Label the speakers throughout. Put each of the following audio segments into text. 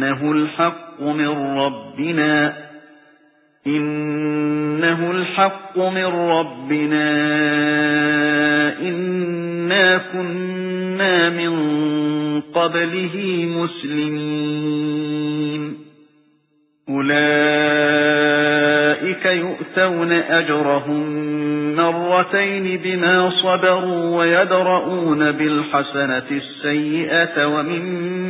Speaker 1: إِنَّهُ الْحَقُّ مِنْ رَبِّنَا إِنَّهُ الْحَقُّ مِنْ رَبِّنَا إِنَّا كُنَّا مِنْ قَبْلِهِ مُسْلِمِينَ. أُولَئِكَ يُؤْتَوْنَ أَجْرَهُم مرتين بما صبروا ويدرؤون بالحسنة السيئة ومما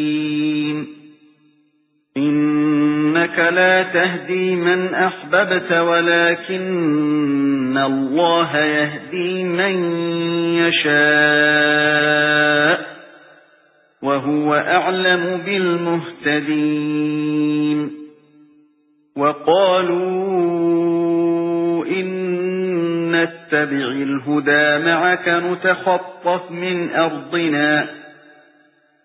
Speaker 1: إِنَّكَ لَا تَهْدِي مَنْ أَحْبَبْتَ وَلَكِنَّ اللَّهَ يَهْدِي مَن يَشَاءُ وَهُوَ أَعْلَمُ بِالْمُهْتَدِينَ. وَقَالُوا إِن نَّتَّبِعِ الْهُدَى مَعَكَ نُتَخَطَّفْ مِنْ أَرْضِنَا.